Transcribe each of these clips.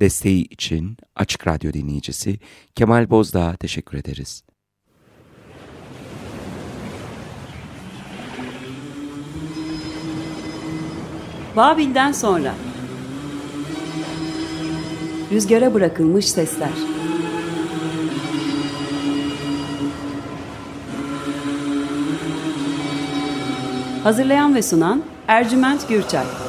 Desteği için Açık Radyo dinleyicisi Kemal Bozdağ'a teşekkür ederiz. Babil'den sonra. Rüzgara bırakılmış sesler. Hazırlayan ve sunan Ercüment Gürçay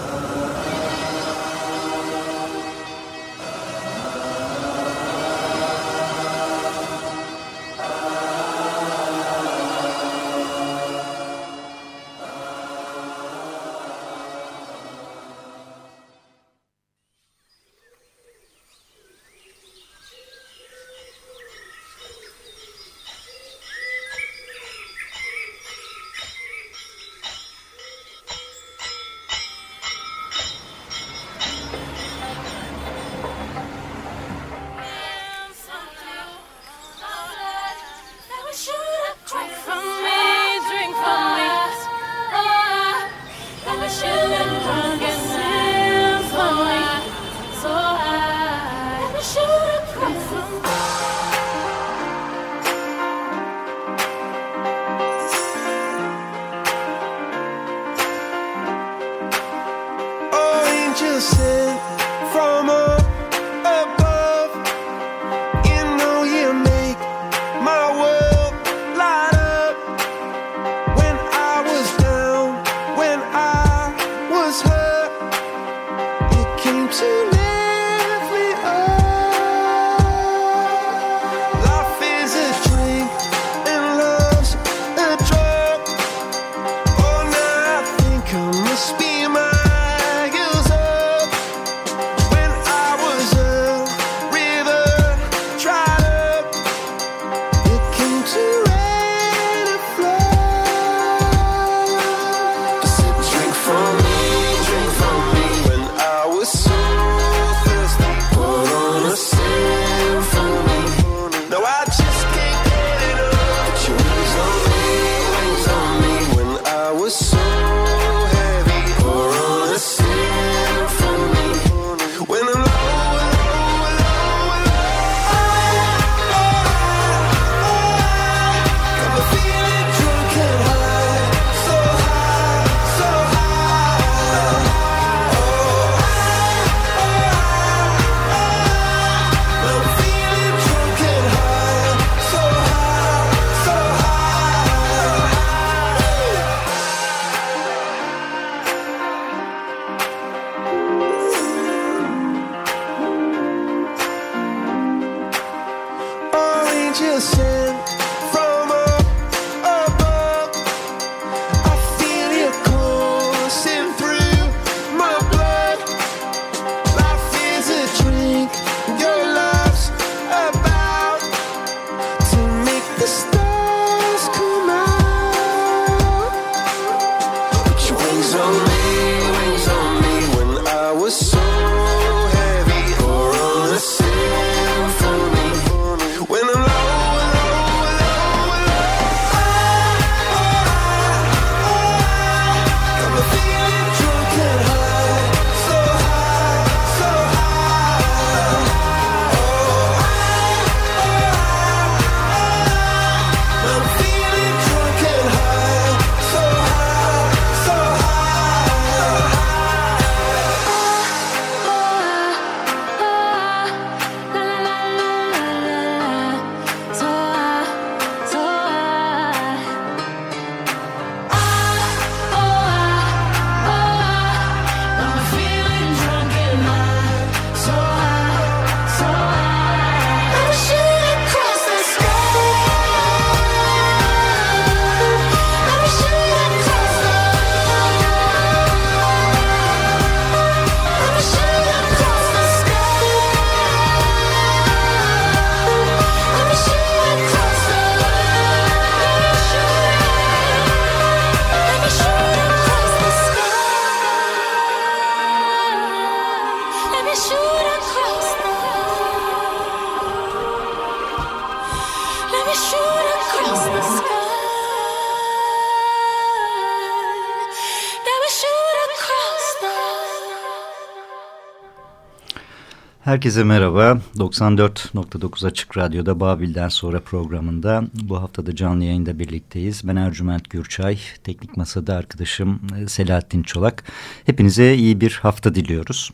Herkese merhaba. 94.9 Açık Radyo'da Babil'den sonra programında bu haftada canlı yayında birlikteyiz. Ben Ercüment Gürçay, teknik masada arkadaşım Selahattin Çolak. Hepinize iyi bir hafta diliyoruz.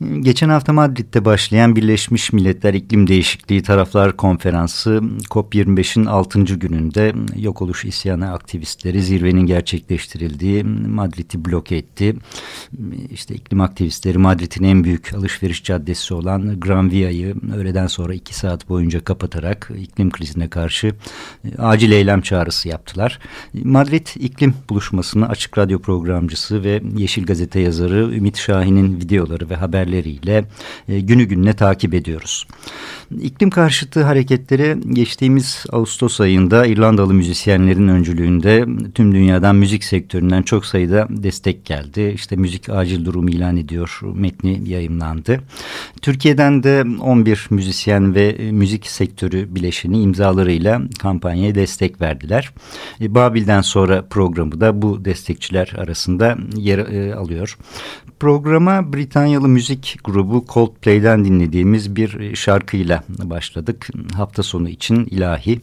Geçen hafta Madrid'de başlayan Birleşmiş Milletler İklim Değişikliği Taraflar Konferansı COP25'in 6. gününde yok oluş isyanı aktivistleri zirvenin gerçekleştirildiği Madrid'i bloke etti. İşte iklim aktivistleri Madrid'in en büyük alışveriş caddesi olan Gran Via'yı öğleden sonra iki saat boyunca kapatarak iklim krizine karşı e, acil eylem çağrısı yaptılar. Madrid iklim buluşmasını açık radyo programcısı ve Yeşil Gazete yazarı Ümit Şahin'in videoları ve haber haberleriyle e, günü gününe takip ediyoruz. İklim karşıtı hareketleri geçtiğimiz Ağustos ayında İrlandalı müzisyenlerin öncülüğünde tüm dünyadan müzik sektöründen çok sayıda destek geldi. İşte müzik acil durumu ilan ediyor metni yayımlandı. Türkiye'den de 11 müzisyen ve müzik sektörü bileşeni imzalarıyla kampanyaya destek verdiler. E, Babil'den sonra programı da bu destekçiler arasında yer e, alıyor. Programa Britanyalı müzik grubu Coldplay'den dinlediğimiz bir şarkıyla başladık. Hafta sonu için ilahi.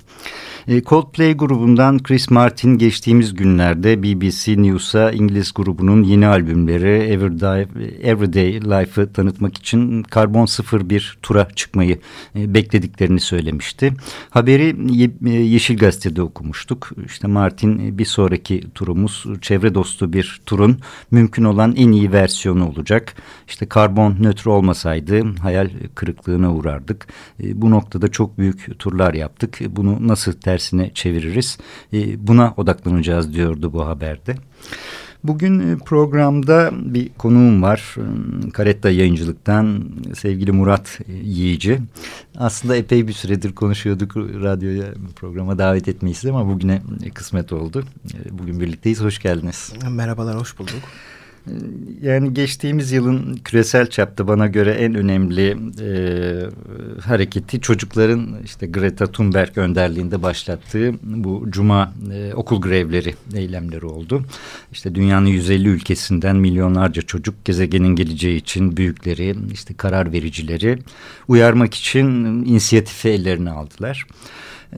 E, Coldplay grubundan Chris Martin geçtiğimiz günlerde BBC News'a İngiliz grubunun yeni albümleri Everyday, Everyday Life'ı tanıtmak için karbon sıfır bir tura çıkmayı e, beklediklerini söylemişti. Haberi e, Yeşil Gazete'de okumuştuk. İşte Martin bir sonraki turumuz çevre dostu bir turun mümkün olan en iyi versiyonu olacak. İşte karbon nötr olmasaydı hayal kırıklığına uğrardık. Bu noktada çok büyük turlar yaptık. Bunu nasıl ter tersine çeviririz. E, buna odaklanacağız diyordu bu haberde. Bugün e, programda bir konuğum var. E, Karetta yayıncılıktan sevgili Murat Yiğici. Aslında epey bir süredir konuşuyorduk radyoya programa davet etmeyi ama bugüne kısmet oldu. Bugün birlikteyiz. Hoş geldiniz. Merhabalar, hoş bulduk. Yani geçtiğimiz yılın küresel çapta bana göre en önemli e, hareketi çocukların işte Greta Thunberg önderliğinde başlattığı bu cuma e, okul grevleri eylemleri oldu. İşte dünyanın 150 ülkesinden milyonlarca çocuk gezegenin geleceği için büyükleri işte karar vericileri uyarmak için inisiyatifi ellerine aldılar.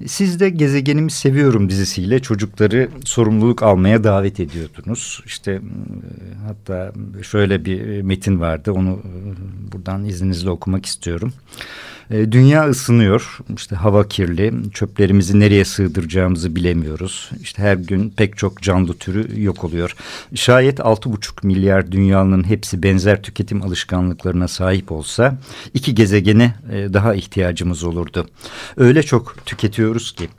Siz de Gezegenimi Seviyorum dizisiyle çocukları sorumluluk almaya davet ediyordunuz. İşte e, hatta şöyle bir metin vardı onu e, buradan izninizle okumak istiyorum. E, dünya ısınıyor. İşte hava kirli. Çöplerimizi nereye sığdıracağımızı bilemiyoruz. İşte her gün pek çok canlı türü yok oluyor. Şayet 6,5 milyar dünyanın hepsi benzer tüketim alışkanlıklarına sahip olsa iki gezegene e, daha ihtiyacımız olurdu. Öyle çok tüketiyoruz ki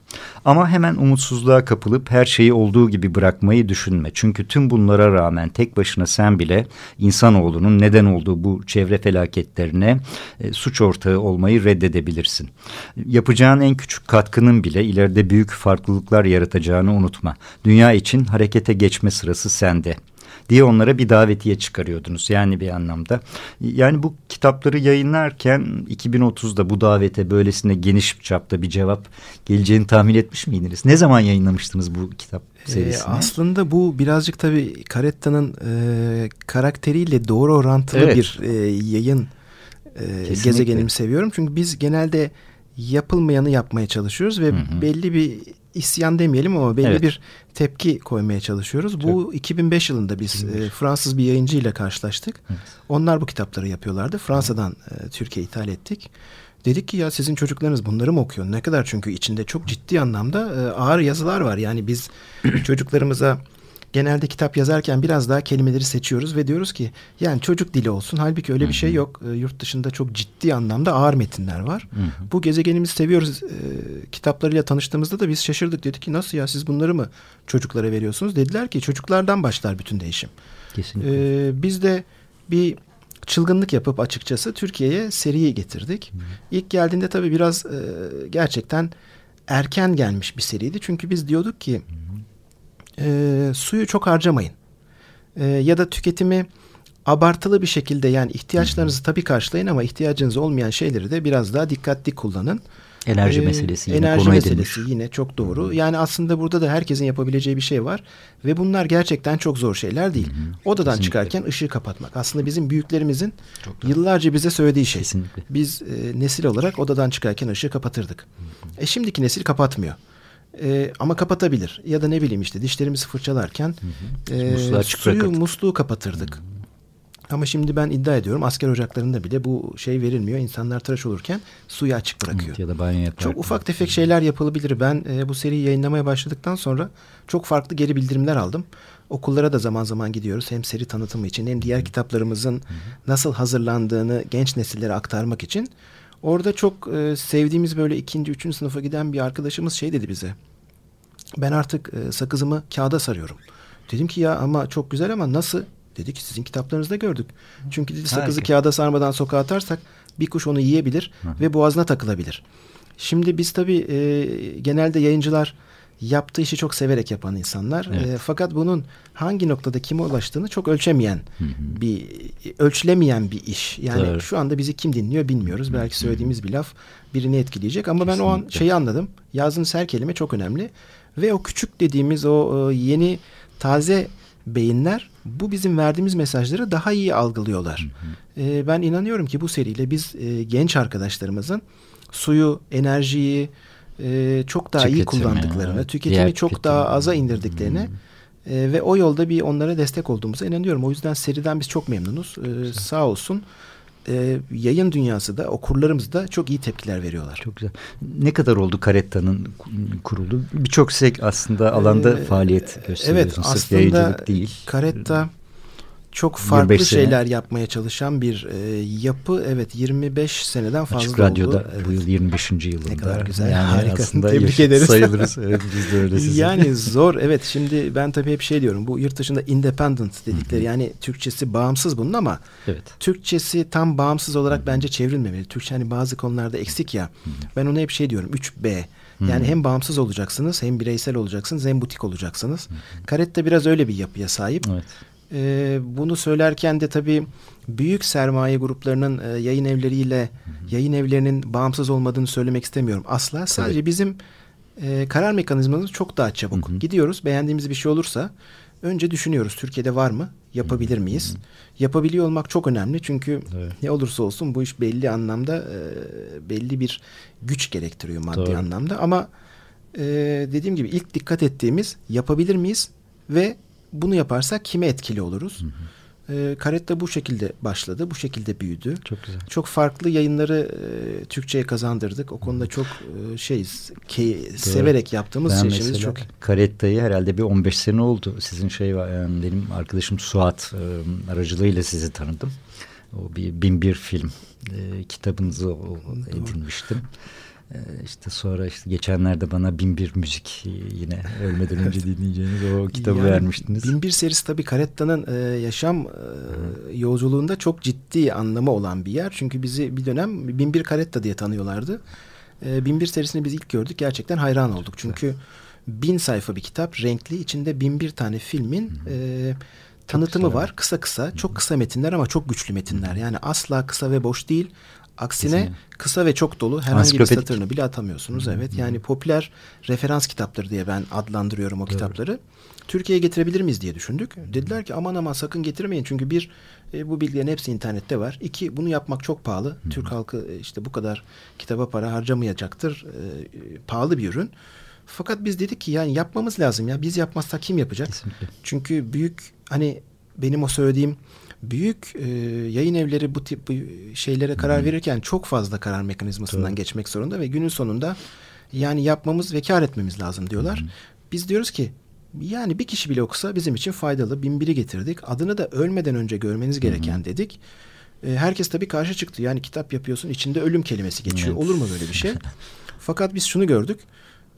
ama hemen umutsuzluğa kapılıp her şeyi olduğu gibi bırakmayı düşünme. Çünkü tüm bunlara rağmen tek başına sen bile insanoğlunun neden olduğu bu çevre felaketlerine e, suç ortağı olmayı reddedebilirsin. Yapacağın en küçük katkının bile ileride büyük farklılıklar yaratacağını unutma. Dünya için harekete geçme sırası sende diye onlara bir davetiye çıkarıyordunuz yani bir anlamda. Yani bu kitapları yayınlarken 2030'da bu davete böylesine geniş çapta bir cevap geleceğini tahmin etmiş miydiniz? Ne zaman yayınlamıştınız bu kitap ee, serisini? Ee, aslında bu birazcık tabii Karetta'nın e, karakteriyle doğru orantılı evet. bir e, yayın e, gezegenimi seviyorum. Çünkü biz genelde yapılmayanı yapmaya çalışıyoruz ve hı hı. belli bir isyan demeyelim ama belli evet. bir tepki koymaya çalışıyoruz. Bu 2005 yılında biz e, Fransız bir yayıncıyla karşılaştık. Evet. Onlar bu kitapları yapıyorlardı. Fransa'dan e, Türkiye ithal ettik. Dedik ki ya sizin çocuklarınız bunları mı okuyor? Ne kadar çünkü içinde çok ciddi anlamda e, ağır yazılar var. Yani biz çocuklarımıza genelde kitap yazarken biraz daha kelimeleri seçiyoruz ve diyoruz ki yani çocuk dili olsun. Halbuki öyle Hı -hı. bir şey yok. E, yurt dışında çok ciddi anlamda ağır metinler var. Hı -hı. Bu gezegenimizi seviyoruz e, kitaplarıyla tanıştığımızda da biz şaşırdık. Dedik ki nasıl ya siz bunları mı çocuklara veriyorsunuz? Dediler ki çocuklardan başlar bütün değişim. Kesinlikle. E, biz de bir çılgınlık yapıp açıkçası Türkiye'ye seriyi getirdik. Hı. İlk geldiğinde tabii biraz e, gerçekten erken gelmiş bir seriydi. Çünkü biz diyorduk ki e, suyu çok harcamayın. E, ya da tüketimi abartılı bir şekilde yani ihtiyaçlarınızı tabii karşılayın ama ihtiyacınız olmayan şeyleri de biraz daha dikkatli kullanın. Enerji ee, meselesi yine enerji konu meselesi edilmiş. yine çok doğru. Hı. Yani aslında burada da herkesin yapabileceği bir şey var ve bunlar gerçekten çok zor şeyler değil. Hı hı. Odadan Kesinlikle. çıkarken ışığı kapatmak. Aslında bizim büyüklerimizin yıllarca bize söylediği şey. Kesinlikle. Biz e, nesil olarak odadan çıkarken ışığı kapatırdık. Hı hı. E şimdiki nesil kapatmıyor. E, ama kapatabilir. Ya da ne bileyim işte dişlerimizi fırçalarken hı hı. E, suyu musluğu kapatırdık. Hı. Ama şimdi ben iddia ediyorum asker ocaklarında bile bu şey verilmiyor. İnsanlar tıraş olurken suyu açık bırakıyor. Evet, ya da banyo yaparken. Çok ufak tefek şeyler yapılabilir. Ben e, bu seriyi yayınlamaya başladıktan sonra çok farklı geri bildirimler aldım. Okullara da zaman zaman gidiyoruz. Hem seri tanıtımı için hem diğer kitaplarımızın nasıl hazırlandığını genç nesillere aktarmak için. Orada çok e, sevdiğimiz böyle ikinci, üçüncü sınıfa giden bir arkadaşımız şey dedi bize. Ben artık e, sakızımı kağıda sarıyorum. Dedim ki ya ama çok güzel ama nasıl? Dedi ki sizin kitaplarınızda gördük. Çünkü dedi sakızı Harika. kağıda sarmadan sokağa atarsak bir kuş onu yiyebilir Hı. ve boğazına takılabilir. Şimdi biz tabii e, genelde yayıncılar yaptığı işi çok severek yapan insanlar. Evet. E, fakat bunun hangi noktada kime ulaştığını çok ölçemeyen hı hı. bir ölçülemeyen bir iş. Yani Doğru. şu anda bizi kim dinliyor bilmiyoruz. Hı hı. Belki söylediğimiz bir laf birini etkileyecek ama Kesinlikle. ben o an şeyi anladım. Yazdığınız her kelime çok önemli ve o küçük dediğimiz o yeni taze beyinler bu bizim verdiğimiz mesajları daha iyi algılıyorlar. Hı hı. E, ben inanıyorum ki bu seriyle biz e, genç arkadaşlarımızın suyu, enerjiyi e, çok daha Tüketimi, iyi kullandıklarını, evet. tüketimi çok tüketim. daha aza indirdiklerini hı. e, ve o yolda bir onlara destek olduğumuza inanıyorum. O yüzden seriden biz çok memnunuz. E, sağ olsun e, yayın dünyası da okurlarımız da çok iyi tepkiler veriyorlar. Çok güzel. Ne kadar oldu Karetta'nın kuruldu? Birçok sek aslında alanda ee, faaliyet gösteriyorsun. Evet Sırf aslında değil. Karetta çok farklı şeyler yapmaya çalışan bir e, yapı. Evet 25 seneden fazla Açık oldu. Radyo'da evet. bu yıl 25. yılında. Ne kadar güzel. Yani Harika. Tebrik ederiz. Sayılırız. Evet, biz de öyle size. Yani zor. Evet şimdi ben tabii hep şey diyorum. Bu yurt dışında independent dedikleri yani Türkçesi bağımsız bunun ama evet. Türkçesi tam bağımsız olarak bence çevrilmemeli. Türkçe hani bazı konularda eksik ya. Ben ona hep şey diyorum 3B. Yani hem bağımsız olacaksınız hem bireysel olacaksınız hem butik olacaksınız. Karet de biraz öyle bir yapıya sahip. Evet. E, bunu söylerken de tabii büyük sermaye gruplarının e, yayın evleriyle hı hı. yayın evlerinin bağımsız olmadığını söylemek istemiyorum. Asla. Sadece tabii. bizim e, karar mekanizmamız çok daha çabuk. Hı hı. Gidiyoruz beğendiğimiz bir şey olursa önce düşünüyoruz Türkiye'de var mı? Yapabilir miyiz? Hı hı. Yapabiliyor olmak çok önemli çünkü evet. ne olursa olsun bu iş belli anlamda e, belli bir güç gerektiriyor maddi Doğru. anlamda ama e, dediğim gibi ilk dikkat ettiğimiz yapabilir miyiz ve bunu yaparsak kime etkili oluruz? Hı hı. E, Karetta bu şekilde başladı, bu şekilde büyüdü. Çok güzel. Çok farklı yayınları e, Türkçe'ye kazandırdık. O konuda çok e, şeyiz, ki, severek yaptığımız ben şeyimiz çok. Karetta'yı herhalde bir 15 sene oldu. Sizin şey yani benim arkadaşım Suat e, aracılığıyla sizi tanıdım. O bir bin bir film e, kitabınızı edinmiştim. Ee, işte sonra işte geçenlerde bana bin bir müzik yine ölmeden önce dinleyeceğiniz o kitabı yani, vermiştiniz. Bin bir serisi tabii Karetta'nın e, yaşam e, yolculuğunda çok ciddi anlamı olan bir yer. Çünkü bizi bir dönem bin bir Karetta diye tanıyorlardı. E, bin bir serisini biz ilk gördük gerçekten hayran olduk. Çünkü bin sayfa bir kitap renkli içinde bin bir tane filmin e, tanıtımı var. Kısa kısa çok kısa metinler ama çok güçlü metinler. Yani asla kısa ve boş değil Aksine Kesinlikle. kısa ve çok dolu herhangi bir satırını bile atamıyorsunuz. Hı -hı. Evet yani popüler referans kitapları diye ben adlandırıyorum o Doğru. kitapları. Türkiye'ye getirebilir miyiz diye düşündük. Dediler ki aman aman sakın getirmeyin çünkü bir e, bu bilgilerin hepsi internette var. İki bunu yapmak çok pahalı. Hı -hı. Türk halkı e, işte bu kadar kitaba para harcamayacaktır. E, pahalı bir ürün. Fakat biz dedik ki yani yapmamız lazım ya. Biz yapmazsak kim yapacak? Kesinlikle. Çünkü büyük hani benim o söylediğim büyük e, yayın evleri bu tip şeylere karar verirken çok fazla karar mekanizmasından Doğru. geçmek zorunda ve günün sonunda yani yapmamız ve kar etmemiz lazım diyorlar. Hı. Biz diyoruz ki yani bir kişi bile okusa bizim için faydalı. Bin biri getirdik. Adını da ölmeden önce görmeniz gereken Hı. dedik. E, herkes tabii karşı çıktı. Yani kitap yapıyorsun içinde ölüm kelimesi geçiyor. Evet. Olur mu böyle bir şey? Fakat biz şunu gördük.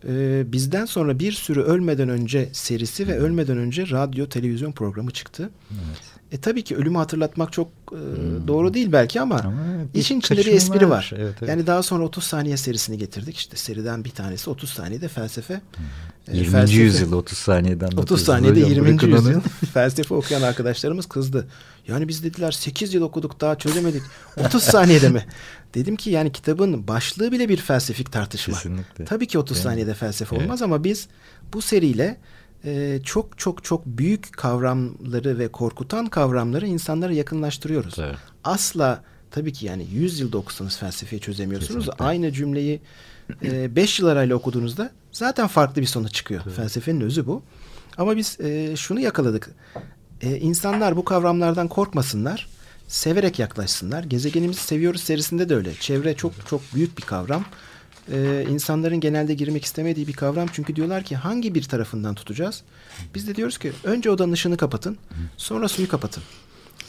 E, bizden sonra bir sürü ölmeden önce serisi ve ölmeden önce radyo televizyon programı çıktı. Evet. E tabii ki ölümü hatırlatmak çok e, hmm. doğru değil belki ama, ama işin içinde bir espri var. var. Evet, evet. Yani daha sonra 30 saniye serisini getirdik. İşte seriden bir tanesi 30 saniyede felsefe. Hmm. 20. felsefe, yüzyıl 30 saniyeden 30 saniyede 20. yüzyıl felsefe okuyan arkadaşlarımız kızdı. Yani biz dediler 8 yıl okuduk daha çözemedik. 30 saniyede mi? Dedim ki yani kitabın başlığı bile bir felsefik tartışma. Kesinlikle. Tabii ki 30 saniyede felsefe evet. olmaz ama biz bu seriyle e, çok çok çok büyük kavramları ve korkutan kavramları insanlara yakınlaştırıyoruz. Evet. Asla tabii ki yani 100 yılda okusanız felsefeyi çözemiyorsunuz. Kesinlikle. Aynı cümleyi 5 e, yıl arayla okuduğunuzda zaten farklı bir sonuç çıkıyor. Evet. Felsefenin özü bu. Ama biz e, şunu yakaladık. E, insanlar bu kavramlardan korkmasınlar. Severek yaklaşsınlar. Gezegenimizi seviyoruz serisinde de öyle. Çevre çok çok büyük bir kavram e, insanların genelde girmek istemediği bir kavram. Çünkü diyorlar ki hangi bir tarafından tutacağız? Biz de diyoruz ki önce odanın ışığını kapatın. Sonra suyu kapatın.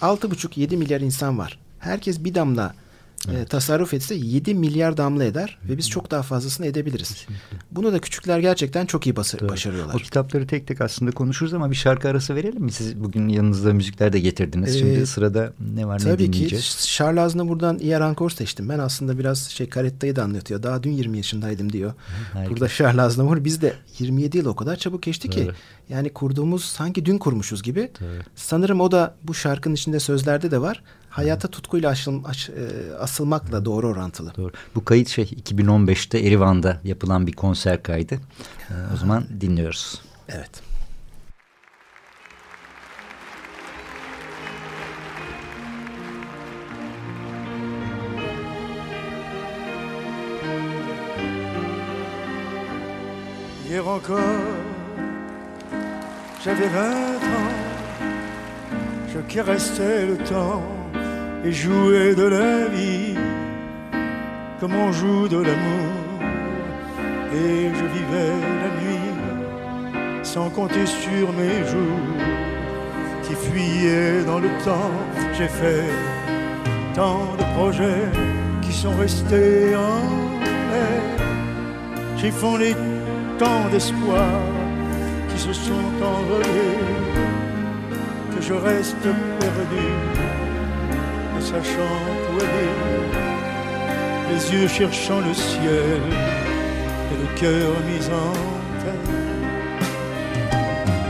Altı buçuk yedi milyar insan var. Herkes bir damla evet. e, tasarruf etse 7 milyar damla eder ve biz çok daha fazlasını edebiliriz. Kesinlikle. Bunu da küçükler gerçekten çok iyi bas- başarıyorlar. O kitapları tek tek aslında konuşuruz ama bir şarkı arası verelim mi? Siz bugün yanınızda müzikler de getirdiniz. Ee, Şimdi sırada ne var ne dinleyeceğiz? Tabii ki Charles Aznavour'dan Iyer Ankor seçtim. Ben aslında biraz şey Karetta'yı da anlatıyor. Daha dün 20 yaşındaydım diyor. Harika. Burada Charles Aznavour biz de 27 yıl o kadar çabuk geçti ki. Evet. Yani kurduğumuz sanki dün kurmuşuz gibi. Evet. Sanırım o da bu şarkının içinde sözlerde de var hayata tutkuyla aşıl, aş, e, asılmakla doğru orantılı. Doğru. Bu kayıt şey 2015'te Erivan'da yapılan bir konser kaydı. E, o zaman dinliyoruz. Evet. Hier encore, j'avais 20 ans, je caressais le temps et jouer de la vie comme on joue de l'amour. Et je vivais la nuit sans compter sur mes jours qui fuyaient dans le temps. J'ai fait tant de projets qui sont restés en l'air. J'ai fondé tant d'espoirs qui se sont envolés que je reste perdu sachant où aller, les yeux cherchant le ciel et le cœur mis en terre.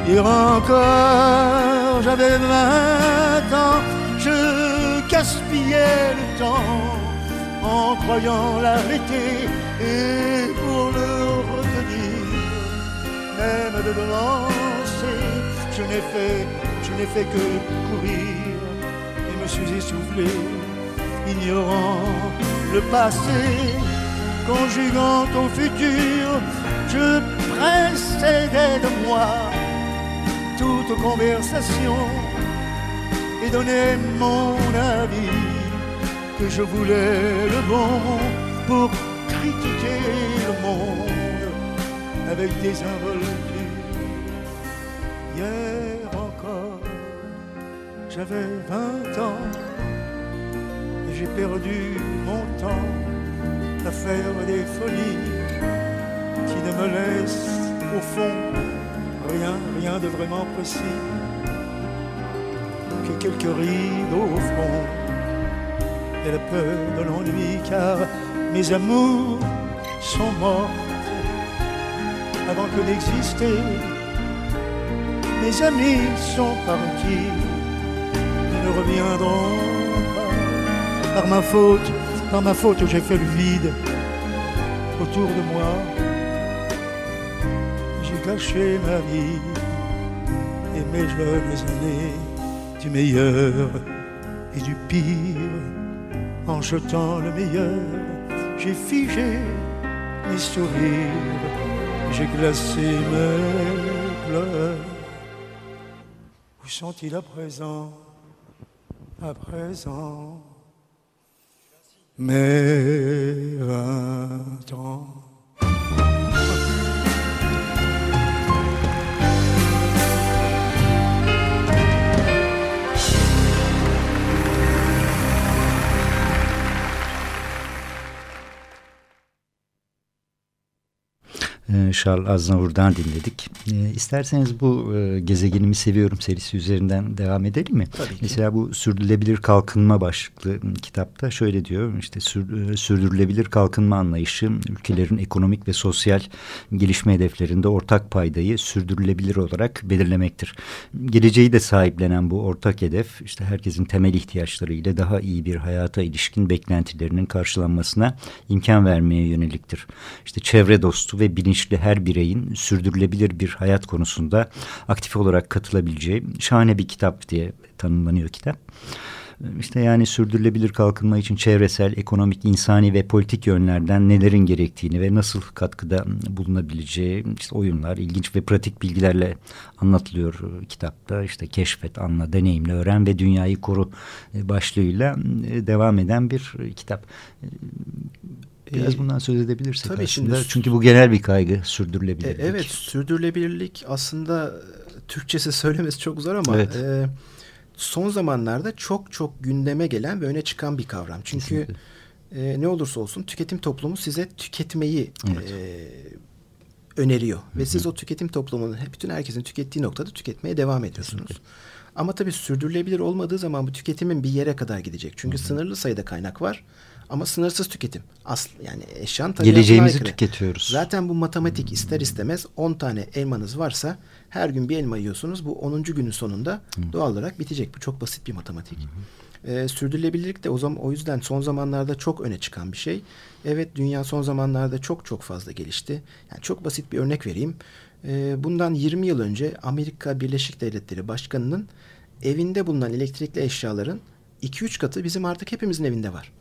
Hier encore, j'avais vingt ans, je gaspillais le temps en croyant l'arrêter et pour le retenir, même de lancer, je n'ai fait, je n'ai fait que courir suis essoufflé, ignorant le passé, conjuguant au futur, je précédais de moi toute conversation et donnais mon avis que je voulais le bon pour critiquer le monde avec des involtures. J'avais vingt ans et j'ai perdu mon temps à faire des folies qui ne me laissent au fond rien, rien de vraiment précis que quelques rides au front et la peur de l'ennui car mes amours sont mortes avant que d'exister. Mes amis sont partis Par ma faute, par ma faute, j'ai fait le vide autour de moi. J'ai caché ma vie et mes jeunes années du meilleur et du pire. En jetant le meilleur, j'ai figé mes sourires, j'ai glacé mes pleurs. Où sont-ils à présent? À présent mes vingt ans. Charles Aznavour'dan dinledik. E, isterseniz bu e, Gezegenimi Seviyorum serisi üzerinden devam edelim mi? Tabii ki. Mesela bu Sürdürülebilir Kalkınma başlıklı kitapta şöyle diyor. işte sür, sürdürülebilir kalkınma anlayışı ülkelerin ekonomik ve sosyal gelişme hedeflerinde ortak paydayı sürdürülebilir olarak belirlemektir. Geleceği de sahiplenen bu ortak hedef işte herkesin temel ihtiyaçları ile daha iyi bir hayata ilişkin beklentilerinin karşılanmasına imkan vermeye yöneliktir. İşte çevre dostu ve bilinçli her bireyin sürdürülebilir bir hayat konusunda aktif olarak katılabileceği şahane bir kitap diye tanımlanıyor kitap. İşte yani sürdürülebilir kalkınma için çevresel, ekonomik, insani ve politik yönlerden nelerin gerektiğini ve nasıl katkıda bulunabileceği işte oyunlar, ilginç ve pratik bilgilerle anlatılıyor kitapta. İşte keşfet, anla, deneyimle, öğren ve dünyayı koru başlığıyla devam eden bir kitap. Biraz bundan söz edebilirsek Tabii aslında. Şimdi, Çünkü bu genel bir kaygı sürdürülebilirlik. E, evet sürdürülebilirlik aslında Türkçesi söylemesi çok zor ama evet. e, son zamanlarda çok çok gündeme gelen ve öne çıkan bir kavram. Çünkü e, ne olursa olsun tüketim toplumu size tüketmeyi evet. e, öneriyor. Hı -hı. Ve siz o tüketim toplumunun bütün herkesin tükettiği noktada tüketmeye devam ediyorsunuz. Kesinlikle. Ama tabii sürdürülebilir olmadığı zaman bu tüketimin bir yere kadar gidecek. Çünkü Hı -hı. sınırlı sayıda kaynak var. Ama sınırsız tüketim. Asl yani eşyan Geleceğimizi aykırı. tüketiyoruz. Zaten bu matematik ister istemez 10 tane elmanız varsa her gün bir elma yiyorsunuz. Bu 10. günün sonunda hmm. doğal olarak bitecek. Bu çok basit bir matematik. Hmm. Ee, sürdürülebilirlik de o zaman o yüzden son zamanlarda çok öne çıkan bir şey. Evet dünya son zamanlarda çok çok fazla gelişti. Yani çok basit bir örnek vereyim. Ee, bundan 20 yıl önce Amerika Birleşik Devletleri Başkanı'nın evinde bulunan elektrikli eşyaların 2-3 katı bizim artık hepimizin evinde var.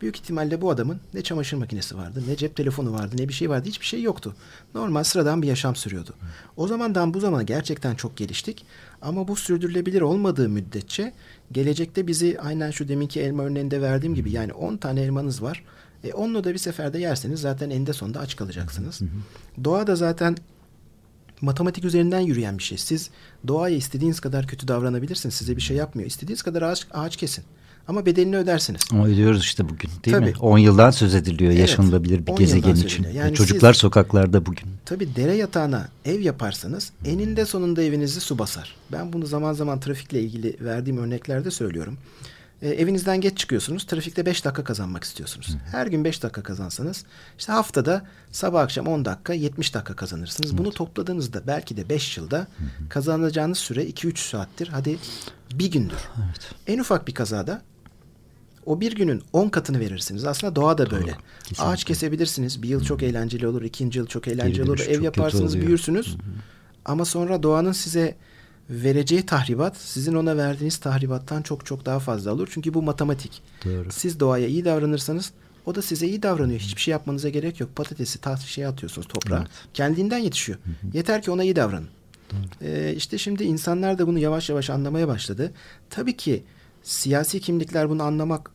Büyük ihtimalle bu adamın ne çamaşır makinesi vardı, ne cep telefonu vardı, ne bir şey vardı. Hiçbir şey yoktu. Normal sıradan bir yaşam sürüyordu. O zamandan bu zamana gerçekten çok geliştik. Ama bu sürdürülebilir olmadığı müddetçe gelecekte bizi aynen şu deminki elma örneğinde verdiğim gibi yani 10 tane elmanız var. E, onunla da bir seferde yerseniz zaten eninde sonunda aç kalacaksınız. Doğa da zaten matematik üzerinden yürüyen bir şey. Siz doğaya istediğiniz kadar kötü davranabilirsiniz. Size bir şey yapmıyor. İstediğiniz kadar ağaç, ağaç kesin. Ama bedelini ödersiniz. Ama ödüyoruz işte bugün değil tabii. mi? 10 yıldan söz ediliyor evet, yaşanılabilir bir gezegen için. Yani Çocuklar siz, sokaklarda bugün. Tabii dere yatağına ev yaparsanız eninde sonunda evinizi su basar. Ben bunu zaman zaman trafikle ilgili verdiğim örneklerde söylüyorum. E, evinizden geç çıkıyorsunuz. Trafikte 5 dakika kazanmak istiyorsunuz. Her gün 5 dakika kazansanız işte haftada sabah akşam 10 dakika 70 dakika kazanırsınız. Bunu topladığınızda belki de 5 yılda kazanacağınız süre 2-3 saattir. Hadi bir gündür. Evet. En ufak bir kazada o bir günün 10 katını verirsiniz. Aslında doğa da böyle. Doğru, Ağaç kesebilirsiniz. Bir yıl çok eğlenceli olur. ikinci yıl çok eğlenceli olur. Ev yaparsınız, büyürsünüz. Hı hı. Ama sonra doğanın size vereceği tahribat sizin ona verdiğiniz tahribattan çok çok daha fazla olur. Çünkü bu matematik. Doğru. Siz doğaya iyi davranırsanız o da size iyi davranıyor. Hiçbir şey yapmanıza gerek yok. Patatesi taht şey atıyorsunuz toprağa. Evet. Kendinden yetişiyor. Hı hı. Yeter ki ona iyi davranın. Ee, işte şimdi insanlar da bunu yavaş yavaş anlamaya başladı. Tabii ki siyasi kimlikler bunu anlamak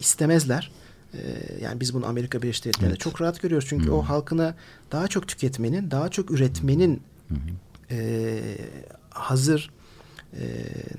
istemezler. Ee, yani biz bunu Amerika Birleşik Devletleri'nde evet. çok rahat görüyoruz. Çünkü hmm. o halkına daha çok tüketmenin, daha çok üretmenin hmm. e, hazır e,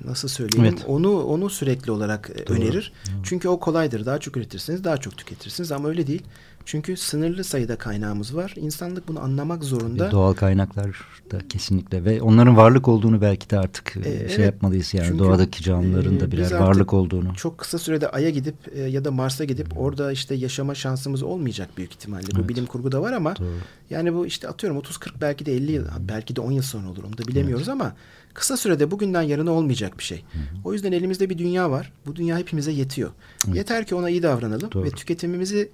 nasıl söyleyeyim evet. onu onu sürekli olarak e, Doğru. önerir. Doğru. Çünkü o kolaydır. Daha çok üretirsiniz, daha çok tüketirsiniz ama öyle değil. Çünkü sınırlı sayıda kaynağımız var. İnsanlık bunu anlamak zorunda. Tabii doğal kaynaklar da kesinlikle ve onların varlık olduğunu belki de artık e, ee, şey evet, yapmalıyız yani doğadaki canlıların da birer varlık olduğunu. Çok kısa sürede Ay'a gidip e, ya da Mars'a gidip orada işte yaşama şansımız olmayacak büyük ihtimalle. Evet. Bu bilim kurgu da var ama Doğru. yani bu işte atıyorum 30 40 belki de 50 yıl belki de 10 yıl sonra olur onu da bilemiyoruz evet. ama kısa sürede bugünden yarına olmayacak bir şey. Hı hı. O yüzden elimizde bir dünya var. Bu dünya hepimize yetiyor. Evet. Yeter ki ona iyi davranalım Doğru. ve tüketimimizi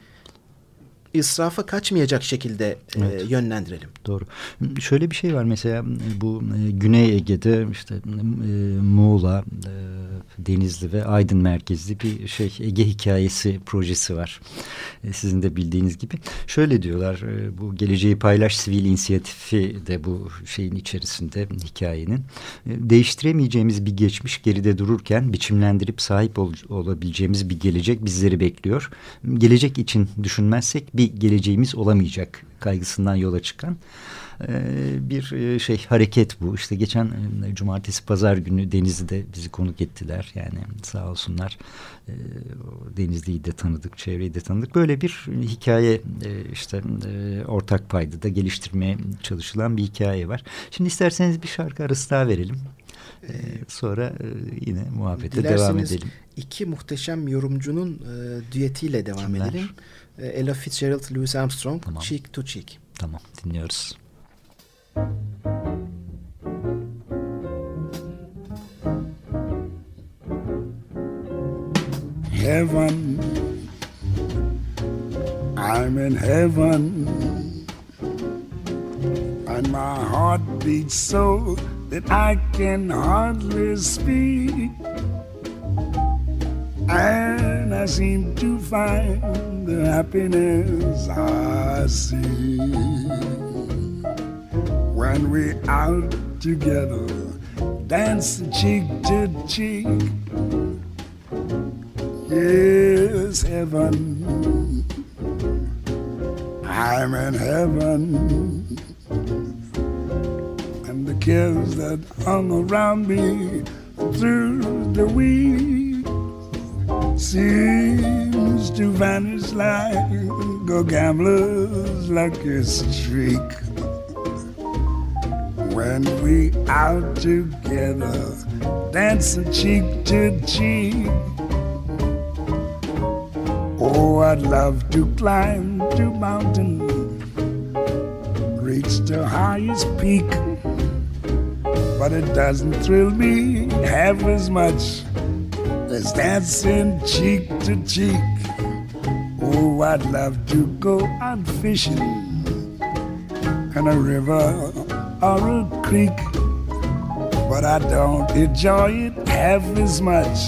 israfa kaçmayacak şekilde e, evet. e, yönlendirelim. Doğru. Şöyle bir şey var mesela bu e, Güney Ege'de işte e, Muğla, e, Denizli ve Aydın merkezli bir şey Ege hikayesi projesi var. E, sizin de bildiğiniz gibi. Şöyle diyorlar e, bu Geleceği Paylaş Sivil İnisiyatifi de bu şeyin içerisinde hikayenin. E, değiştiremeyeceğimiz bir geçmiş geride dururken biçimlendirip sahip ol, olabileceğimiz bir gelecek bizleri bekliyor. Gelecek için düşünmezsek bir geleceğimiz olamayacak kaygısından yola çıkan. bir şey hareket bu. İşte geçen cumartesi pazar günü Denizli'de bizi konuk ettiler. Yani sağ olsunlar Denizli'yi de tanıdık, çevreyi de tanıdık. Böyle bir hikaye işte ortak payda da geliştirmeye çalışılan bir hikaye var. Şimdi isterseniz bir şarkı arası daha verelim. Ee, sonra e, yine muhabbete devam edelim. iki muhteşem yorumcunun e, düetiyle devam Kimler? edelim. E, Ella Fitzgerald, Louis Armstrong, tamam. Cheek to Cheek. Tamam dinliyoruz. Heaven, I'm in heaven, and my heart beats so that I can hardly speak. And Seem to find the happiness I see when we're out together, dance cheek to cheek. Yes, heaven. I'm in heaven and the cares that hung around me through the week seems to vanish like a gambler's lucky streak. When we out together, dancing cheek to cheek. Oh, I'd love to climb to mountain, reach the highest peak but it doesn't thrill me half as much as dancing cheek to cheek. Oh, I'd love to go out fishing in a river or a creek, but I don't enjoy it half as much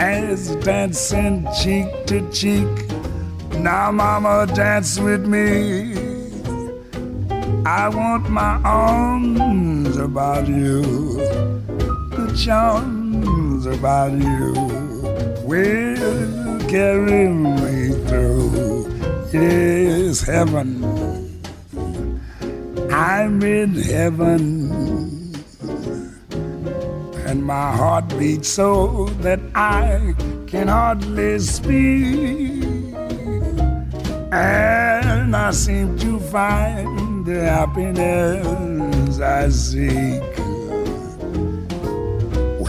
as dancing cheek to cheek. Now, Mama, dance with me. I want my arms about you, charms about you will carry me through. Yes, heaven. I'm in heaven, and my heart beats so that I can hardly speak, and I seem to find the happiness I seek.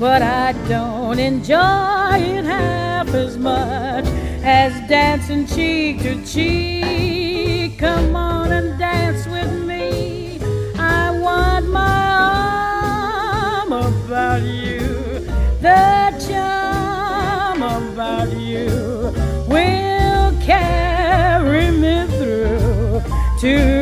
but I don't enjoy it half as much as dancing cheek to cheek. Come on and dance with me. I want my arm about you, the charm about you will carry me through to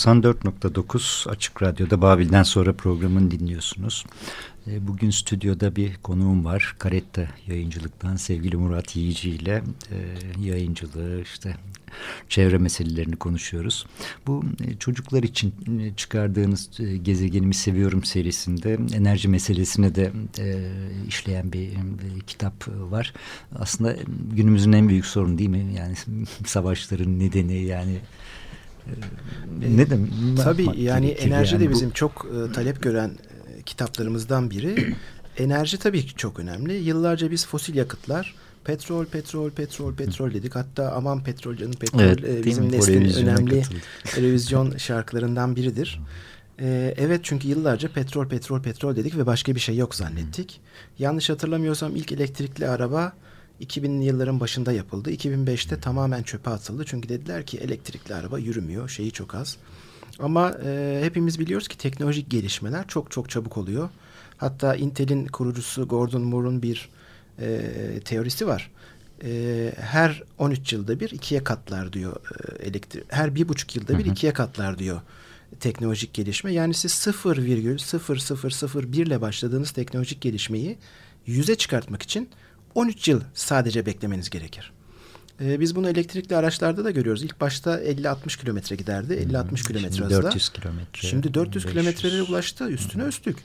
94.9 Açık Radyo'da Babil'den sonra programını dinliyorsunuz. E, Bugün stüdyoda bir konuğum var. Karetta yayıncılıktan sevgili Murat Yiğici ile e, yayıncılığı işte çevre meselelerini konuşuyoruz. Bu e, çocuklar için e, çıkardığınız Gezegenimi Seviyorum serisinde enerji meselesine de işleyen bir kitap var. Aslında günümüzün en büyük sorunu değil mi? Yani savaşların nedeni yani ne demek? Tabii yapmak yani enerji Yani de bu- bizim çok e, talep gören e, kitaplarımızdan biri. enerji tabii ki çok önemli. Yıllarca biz fosil yakıtlar petrol, petrol, petrol, petrol dedik. Hatta aman petrol canım petrol Evet, e, bizim neslin önemli televizyon şarkılarından biridir. E, evet çünkü yıllarca petrol, petrol, petrol dedik ve başka bir şey yok zannettik. Yanlış hatırlamıyorsam ilk elektrikli araba 2000'li yılların başında yapıldı. 2005'te tamamen çöpe atıldı. Çünkü dediler ki elektrikli araba yürümüyor. Şeyi çok az. Ama e, hepimiz biliyoruz ki teknolojik gelişmeler çok çok çabuk oluyor. Hatta Intel'in kurucusu Gordon Moore'un bir e, teorisi var. E, her 13 yılda bir ikiye katlar diyor e, elektrik. Her bir buçuk yılda bir ikiye katlar diyor teknolojik gelişme. Yani siz 0,0001 ile başladığınız teknolojik gelişmeyi yüze çıkartmak için 13 yıl sadece beklemeniz gerekir. Ee, biz bunu elektrikli araçlarda da görüyoruz. İlk başta 50-60 kilometre giderdi. 50-60 kilometre hızla. 400 kilometre. Şimdi 400 kilometrelere ulaştı. Üstüne üstlük.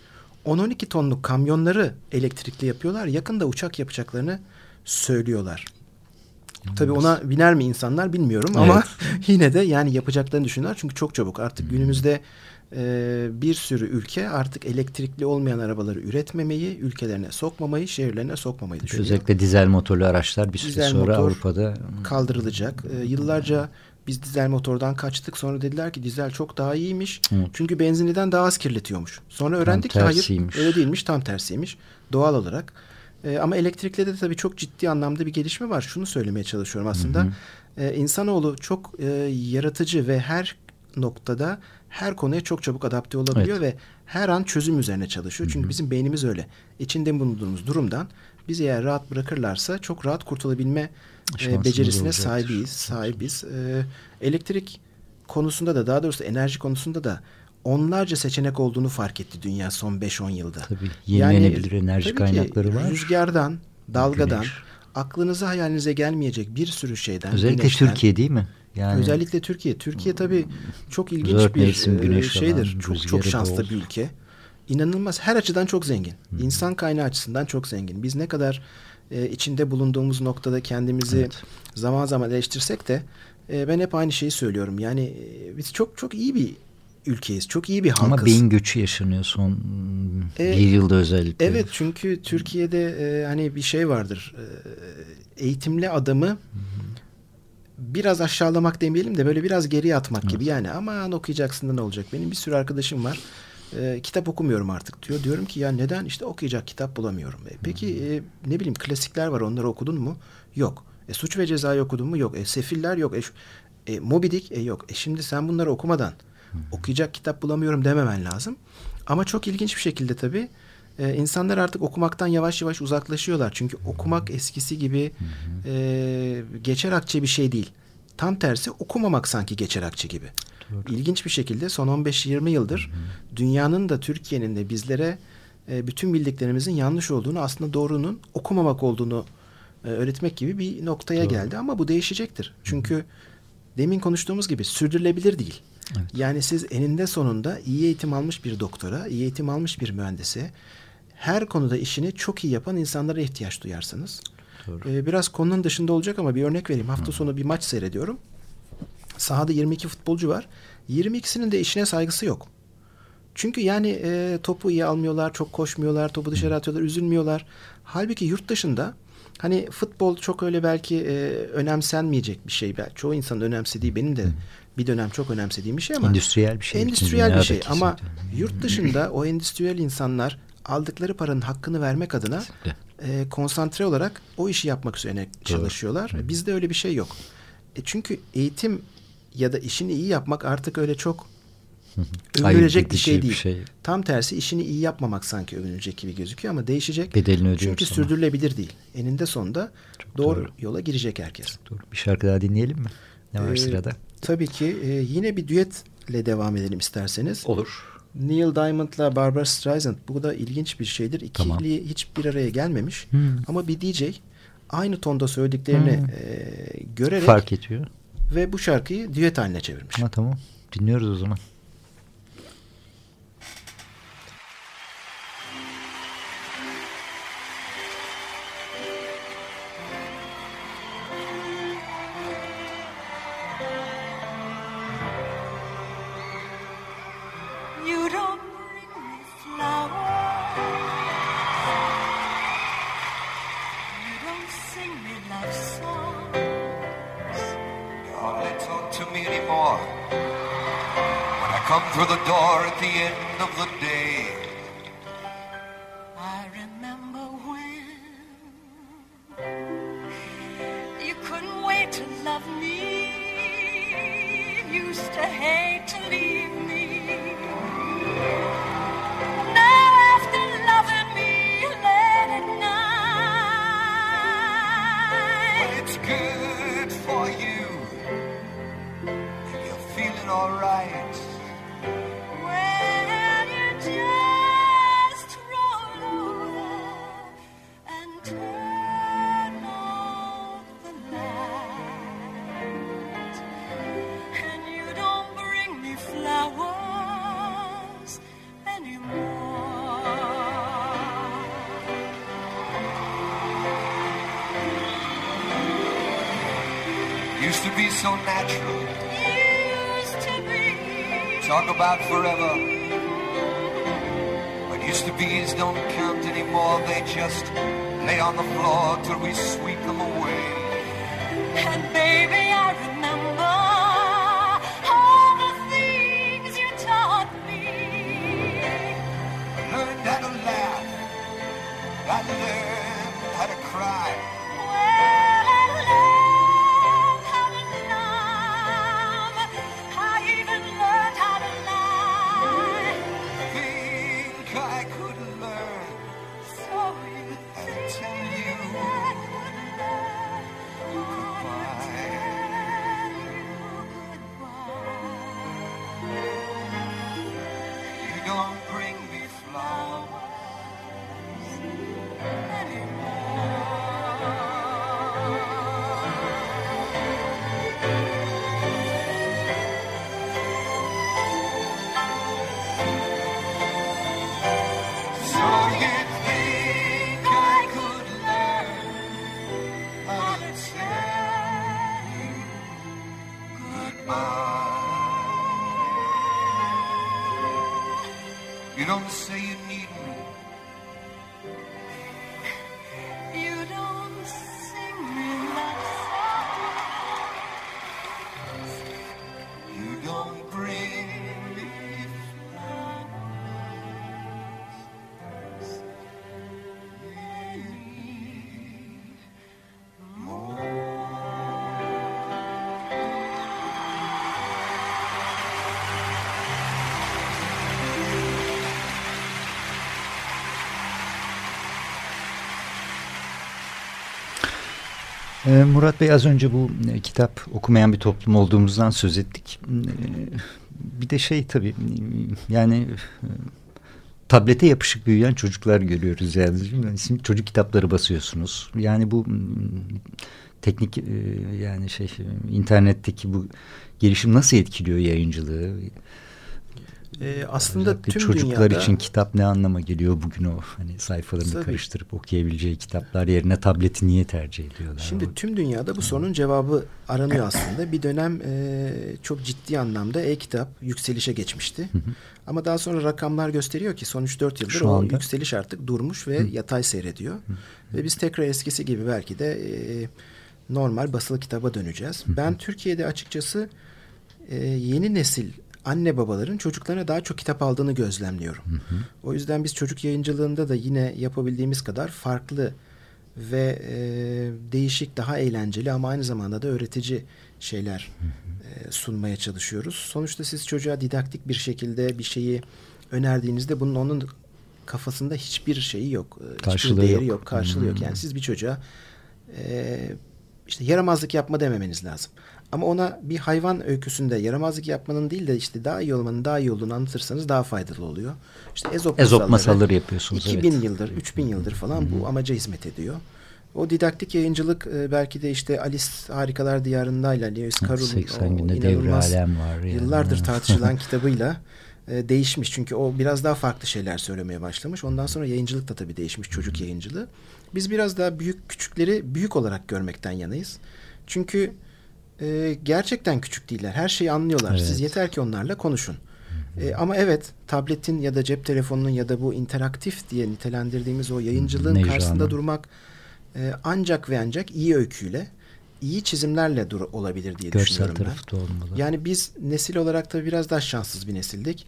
10-12 tonluk kamyonları elektrikli yapıyorlar. Yakında uçak yapacaklarını söylüyorlar. Tabii ona biner mi insanlar bilmiyorum ama yine de yani yapacaklarını düşünüyorlar. Çünkü çok çabuk artık günümüzde e, bir sürü ülke artık elektrikli olmayan arabaları üretmemeyi, ülkelerine sokmamayı, şehirlerine sokmamayı düşünüyor. Özellikle dizel motorlu araçlar bir süre Dizel sonra Avrupa'da kaldırılacak. E, yıllarca biz dizel motordan kaçtık. Sonra dediler ki dizel çok daha iyiymiş. Evet. Çünkü benzinliden daha az kirletiyormuş. Sonra öğrendik ki hayır öyle değilmiş. Tam tersiymiş. Doğal olarak. E, ama elektrikle de tabii çok ciddi anlamda bir gelişme var. Şunu söylemeye çalışıyorum aslında. E, insanoğlu çok e, yaratıcı ve her noktada her konuya çok çabuk adapte olabiliyor ve her an çözüm üzerine çalışıyor. Çünkü bizim beynimiz öyle. İçinde bulunduğumuz durumdan bizi eğer rahat bırakırlarsa çok rahat kurtulabilme e, becerisine sahibiz. Sahibiz. E, elektrik konusunda da daha doğrusu enerji konusunda da onlarca seçenek olduğunu fark etti dünya son 5-10 yılda. Tabii, yenilenebilir enerji tabii ki kaynakları var. Rüzgardan, dalgadan, Güneş. Aklınıza hayalinize gelmeyecek bir sürü şeyden. özellikle güneşten, Türkiye değil mi? Yani Özellikle Türkiye. Türkiye tabii çok ilginç bir mevsim e, şeydir. alan, çok çok şanslı bol. bir ülke. İnanılmaz. Her açıdan çok zengin. İnsan kaynağı açısından çok zengin. Biz ne kadar e, içinde bulunduğumuz noktada kendimizi Evet. zaman zaman eleştirsek de e, ben hep aynı şeyi söylüyorum. Yani e, biz çok çok iyi bir ülkeyiz. Çok iyi bir halkız. ama beyin göçü yaşanıyor son E, bir yılda özellikle. Evet çünkü Türkiye'de e, hani bir şey vardır. E, eğitimli adamı biraz aşağılamak demeyelim de böyle biraz geriye atmak gibi. Yani aman okuyacaksın da ne olacak? Benim bir sürü arkadaşım var. E, kitap okumuyorum artık diyor. Diyorum ki ya neden? İşte okuyacak kitap bulamıyorum. E, peki e, ne bileyim klasikler var onları okudun mu? Yok. E, suç ve cezayı okudun mu? Yok. E, sefiller yok. E, şu- e, Moby Dick? E, yok. E, şimdi sen bunları okumadan okuyacak kitap bulamıyorum dememen lazım. Ama çok ilginç bir şekilde tabii e, insanlar artık okumaktan yavaş yavaş uzaklaşıyorlar. Çünkü okumak eskisi gibi e, geçer akçe bir şey değil. Tam tersi okumamak sanki geçer akçe gibi. Doğru. İlginç bir şekilde son 15-20 yıldır hı hı. dünyanın da Türkiye'nin de bizlere e, bütün bildiklerimizin yanlış olduğunu aslında doğrunun okumamak olduğunu e, öğretmek gibi bir noktaya Doğru. geldi. Ama bu değişecektir. Çünkü demin konuştuğumuz gibi sürdürülebilir değil. Evet. Yani siz eninde sonunda iyi eğitim almış bir doktora, iyi eğitim almış bir mühendise, her konuda işini çok iyi yapan insanlara ihtiyaç duyarsınız. Doğru. Ee, biraz konunun dışında olacak ama bir örnek vereyim. Hafta Hı. sonu bir maç seyrediyorum. Sahada 22 futbolcu var. 22'sinin de işine saygısı yok. Çünkü yani e, topu iyi almıyorlar, çok koşmuyorlar, topu dışarı atıyorlar, üzülmüyorlar. Halbuki yurt dışında hani futbol çok öyle belki e, önemsenmeyecek bir şey. Çoğu insanın önemsediği benim de bir dönem çok önemsediğim bir şey ama endüstriyel bir şey. Endüstriyel bir şey ama yurt dışında o endüstriyel insanlar aldıkları paranın hakkını vermek adına e, konsantre olarak o işi yapmak üzerine Doğru. çalışıyorlar. Evet. Bizde öyle bir şey yok. E çünkü eğitim ya da işini iyi yapmak artık öyle çok övünülecek bir şey değil. Bir şey. Tam tersi işini iyi yapmamak sanki övünülecek gibi gözüküyor ama değişecek. Bedelini ödüyoruz Çünkü ama. sürdürülebilir değil. Eninde sonunda Çok doğru, doğru yola girecek herkes. Çok doğru. Bir şarkı daha dinleyelim mi? Ne var ee, sırada? Tabii ki e, yine bir düetle devam edelim isterseniz. Olur. Neil Diamond'la Barbara Streisand. Bu da ilginç bir şeydir. İkili tamam. hiç bir araya gelmemiş. Hmm. Ama bir DJ aynı tonda söylediklerini hmm. e, görerek fark ediyor. Ve bu şarkıyı düet haline çevirmiş. Ama tamam. Dinliyoruz o zaman. to love me, used to hate to leave me. talk about forever. What used to be's don't count anymore. They just lay on the floor till we sweep them away. And baby. channel. Murat Bey az önce bu e, kitap okumayan bir toplum olduğumuzdan söz ettik. Ee, bir de şey tabii yani e, tablete yapışık büyüyen çocuklar görüyoruz yani. Şimdi çocuk kitapları basıyorsunuz. Yani bu teknik e, yani şey internetteki bu gelişim nasıl etkiliyor yayıncılığı? E, aslında Özellikle tüm çocuklar dünyada, için kitap ne anlama geliyor bugün o hani sayfalarını tabii. karıştırıp okuyabileceği kitaplar yerine tableti niye tercih ediyorlar? Şimdi tüm dünyada bu sorunun cevabı aranıyor aslında. Bir dönem e, çok ciddi anlamda e-kitap yükselişe geçmişti. Ama daha sonra rakamlar gösteriyor ki son 3-4 yıldır Şu o anda... yükseliş artık durmuş ve yatay seyrediyor. Ve biz tekrar eskisi gibi belki de e, normal basılı kitaba döneceğiz. Ben Türkiye'de açıkçası e, yeni nesil anne babaların çocuklarına daha çok kitap aldığını gözlemliyorum. Hı hı. O yüzden biz çocuk yayıncılığında da yine yapabildiğimiz kadar farklı ve e, değişik, daha eğlenceli ama aynı zamanda da öğretici şeyler hı hı. E, sunmaya çalışıyoruz. Sonuçta siz çocuğa didaktik bir şekilde bir şeyi önerdiğinizde bunun onun kafasında hiçbir şeyi yok. E, karşılığı hiçbir değeri yok, yok karşılığı hmm. yok. Yani siz bir çocuğa e, işte yaramazlık yapma dememeniz lazım. Ama ona bir hayvan öyküsünde yaramazlık yapmanın değil de işte daha iyi olmanın daha iyi olduğunu anlatırsanız daha faydalı oluyor. İşte Ezop, Ezop masalları yapıyorsunuz. 2000 evet. yıldır, 3000 yıldır falan Hı -hı. bu amaca hizmet ediyor. O didaktik yayıncılık e, belki de işte Alice Harikalar Diyarında ile Lewis Carroll'un o inanılmaz var yani. yıllardır tartışılan kitabıyla e, değişmiş. Çünkü o biraz daha farklı şeyler söylemeye başlamış. Ondan sonra yayıncılık da tabii değişmiş. Çocuk yayıncılığı. Biz biraz daha büyük küçükleri büyük olarak görmekten yanayız. Çünkü e, gerçekten küçük değiller. Her şeyi anlıyorlar. Evet. Siz yeter ki onlarla konuşun. E, ama evet tabletin ya da cep telefonunun ya da bu interaktif diye nitelendirdiğimiz o yayıncılığın Necra'nın. karşısında durmak e, ancak ve ancak iyi öyküyle iyi çizimlerle dur olabilir diye Görsel düşünüyorum ben. Olmalı. Yani biz nesil olarak da biraz daha şanssız bir nesildik.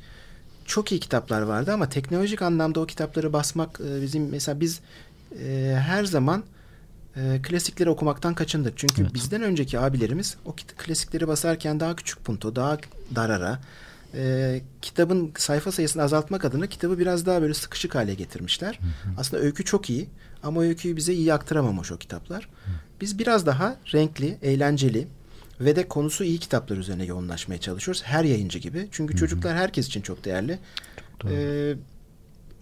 Çok iyi kitaplar vardı ama teknolojik anlamda o kitapları basmak e, bizim mesela biz e, her zaman e, klasikleri okumaktan kaçındık. Çünkü evet. bizden önceki abilerimiz o klasikleri basarken daha küçük punto, daha darara, e, kitabın sayfa sayısını azaltmak adına kitabı biraz daha böyle sıkışık hale getirmişler. Hı hı. Aslında öykü çok iyi ama öyküyü bize iyi aktaramamış o kitaplar. Hı. Biz biraz daha renkli, eğlenceli ve de konusu iyi kitaplar üzerine yoğunlaşmaya çalışıyoruz. Her yayıncı gibi. Çünkü hı hı. çocuklar herkes için çok değerli. Çok ee,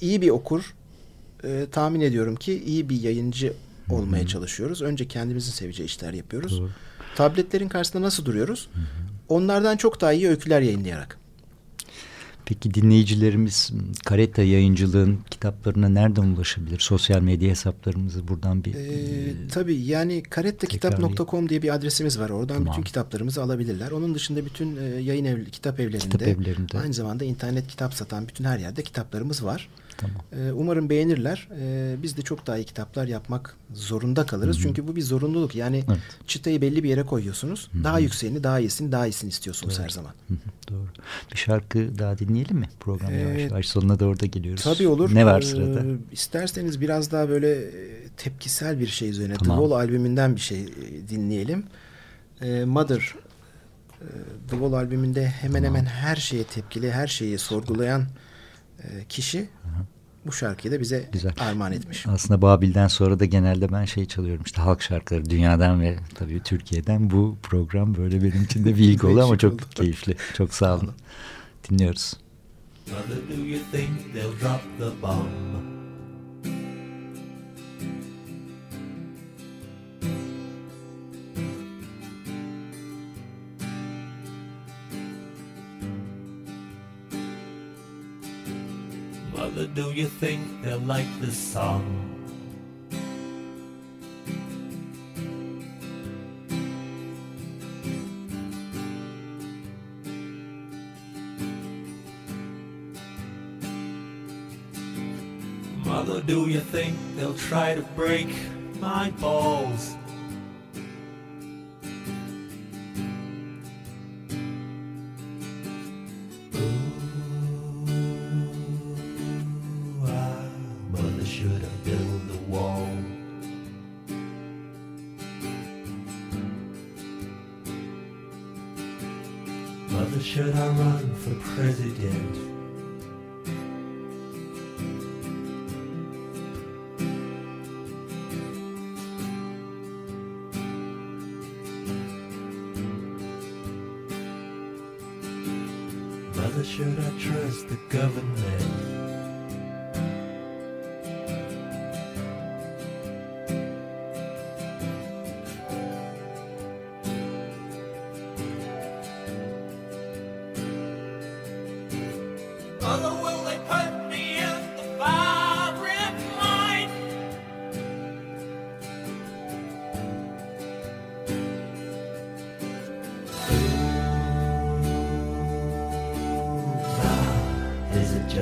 iyi bir okur, e, tahmin ediyorum ki iyi bir yayıncı olmaya Hı-hı. çalışıyoruz. Önce kendimizin seveceği işler yapıyoruz. Doğru. Tabletlerin karşısında nasıl duruyoruz? Hı-hı. Onlardan çok daha iyi öyküler yayınlayarak. Peki dinleyicilerimiz Kareta yayıncılığın kitaplarına nereden ulaşabilir? Sosyal medya hesaplarımızı buradan bir... Ee, tabii yani karettakitap.com diye bir adresimiz var. Oradan tamam. bütün kitaplarımızı alabilirler. Onun dışında bütün e, yayın ev, kitap evlerinde, kitap evlerinde aynı zamanda internet kitap satan bütün her yerde kitaplarımız var. Tamam. Ee, umarım beğenirler. Ee, biz de çok daha iyi kitaplar yapmak zorunda kalırız. Hı -hı. Çünkü bu bir zorunluluk. Yani evet. çıtayı belli bir yere koyuyorsunuz. Hı -hı. Daha yükseğini, daha iyisini, daha iyisini istiyorsunuz Doğru. her zaman. Hı -hı. Doğru. Bir şarkı daha dinleyelim mi? Program ee, yavaş yavaş sonuna doğru da geliyoruz. Tabii olur. Ne var sırada? Ee, isterseniz biraz daha böyle e, tepkisel bir şey üzerine. Tamam. The Wall albümünden bir şey e, dinleyelim. Ee, Mother e, The Wall albümünde hemen tamam. hemen her şeye tepkili, her şeyi sorgulayan kişi Hı bu şarkıyı da bize Güzel. armağan etmiş. Aslında Babil'den sonra da genelde ben şey çalıyorum işte halk şarkıları dünyadan ve tabii Türkiye'den bu program böyle benim için de bir ilk oldu ama çok keyifli. Çok sağ olun. Dinliyoruz. Mother, do you think they'll drop the bomb? Do you think they'll like this song? Mother, do you think they'll try to break my balls?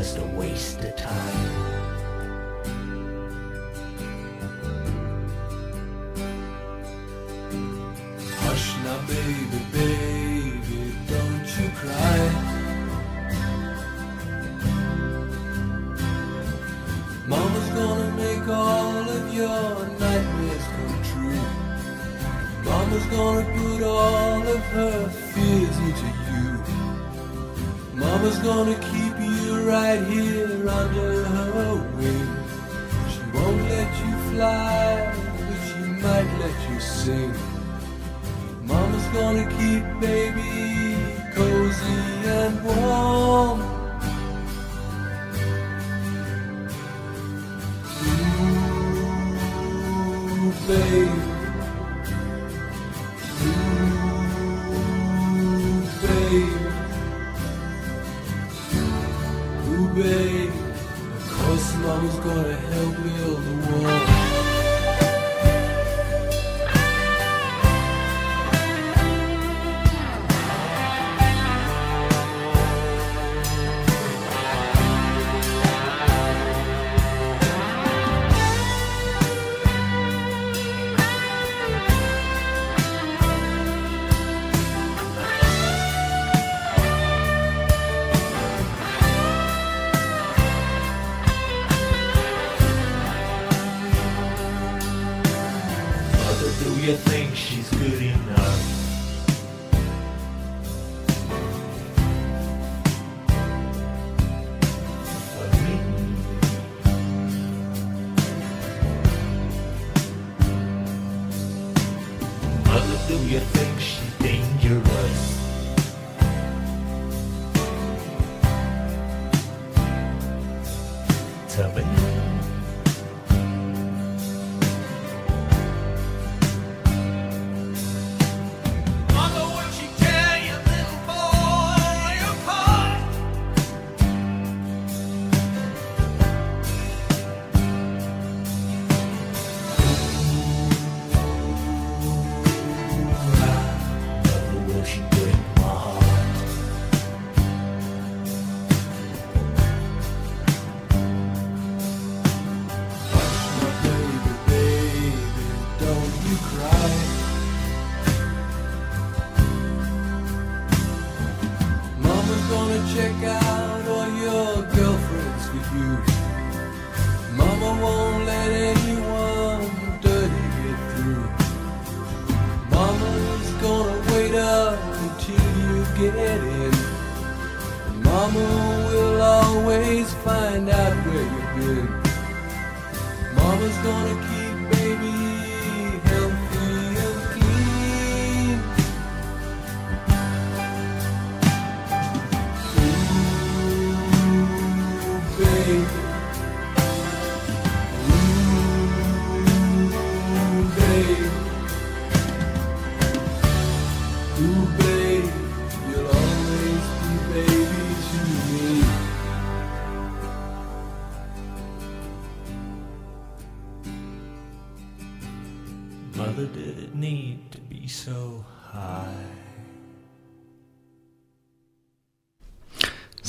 just a waste of time. Hush now, baby, baby, don't you cry. Mama's gonna make all of your nightmares come true. Mama's gonna put all of her fears into you. Mama's gonna keep right here under her wing. She won't let you fly, but she might let you sing. Mama's gonna keep baby cozy and warm.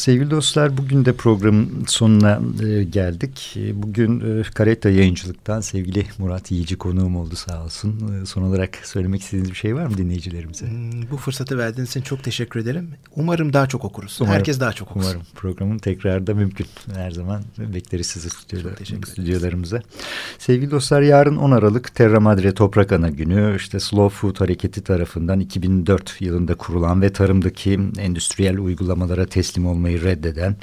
Sevgili dostlar bugün de programın sonuna e, geldik. E, bugün e, Kareta Yayıncılık'tan sevgili Murat Yiğici konuğum oldu sağ olsun. E, son olarak söylemek istediğiniz bir şey var mı dinleyicilerimize? Hmm, bu fırsatı verdiğiniz için çok teşekkür ederim. Umarım daha çok okuruz. Umarım, Herkes daha çok okusun. Umarım programın tekrarda mümkün. Her zaman bekleriz sizi stüdyolarımıza. Sevgili dostlar yarın 10 Aralık Terra Madre Toprak Ana Günü. İşte Slow Food Hareketi tarafından 2004 yılında kurulan ve tarımdaki endüstriyel uygulamalara teslim olmayı çalışmayı reddeden,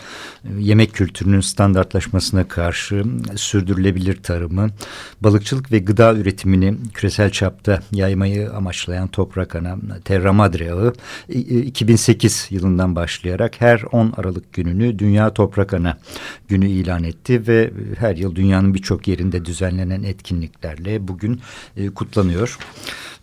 yemek kültürünün standartlaşmasına karşı sürdürülebilir tarımı, balıkçılık ve gıda üretimini küresel çapta yaymayı amaçlayan Toprak Ana Terra Madre Ağı 2008 yılından başlayarak her 10 Aralık gününü Dünya Toprak Ana günü ilan etti ve her yıl dünyanın birçok yerinde düzenlenen etkinliklerle bugün e, kutlanıyor.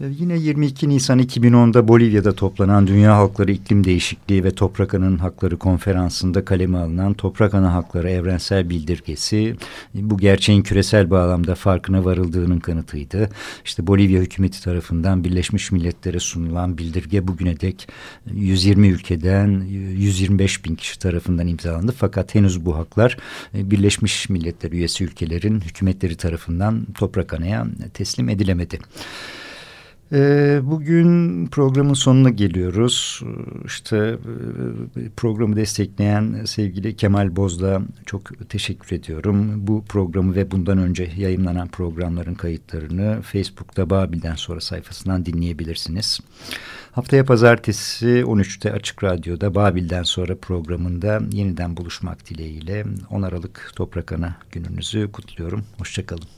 E, yine 22 Nisan 2010'da Bolivya'da toplanan Dünya Halkları İklim Değişikliği ve Toprak Ana'nın Hakları Konferansı'nda kaleme alınan Toprak Ana Hakları Evrensel Bildirgesi bu gerçeğin küresel bağlamda farkına varıldığının kanıtıydı. İşte Bolivya hükümeti tarafından Birleşmiş Milletler'e sunulan bildirge bugüne dek 120 ülkeden 125 bin kişi tarafından imzalandı. Fakat henüz bu haklar Birleşmiş Milletler üyesi ülkelerin hükümetleri tarafından Toprak Ana'ya teslim edilemedi. Ee, bugün programın sonuna geliyoruz. İşte e, programı destekleyen sevgili Kemal Boz'da çok teşekkür ediyorum. Bu programı ve bundan önce yayınlanan programların kayıtlarını Facebook'ta Babil'den sonra sayfasından dinleyebilirsiniz. Haftaya pazartesi 13'te Açık Radyo'da Babil'den sonra programında yeniden buluşmak dileğiyle 10 Aralık Toprak Ana gününüzü kutluyorum. Hoşçakalın.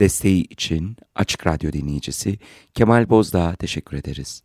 Desteği için Açık Radyo dinleyicisi Kemal Bozdağ'a teşekkür ederiz.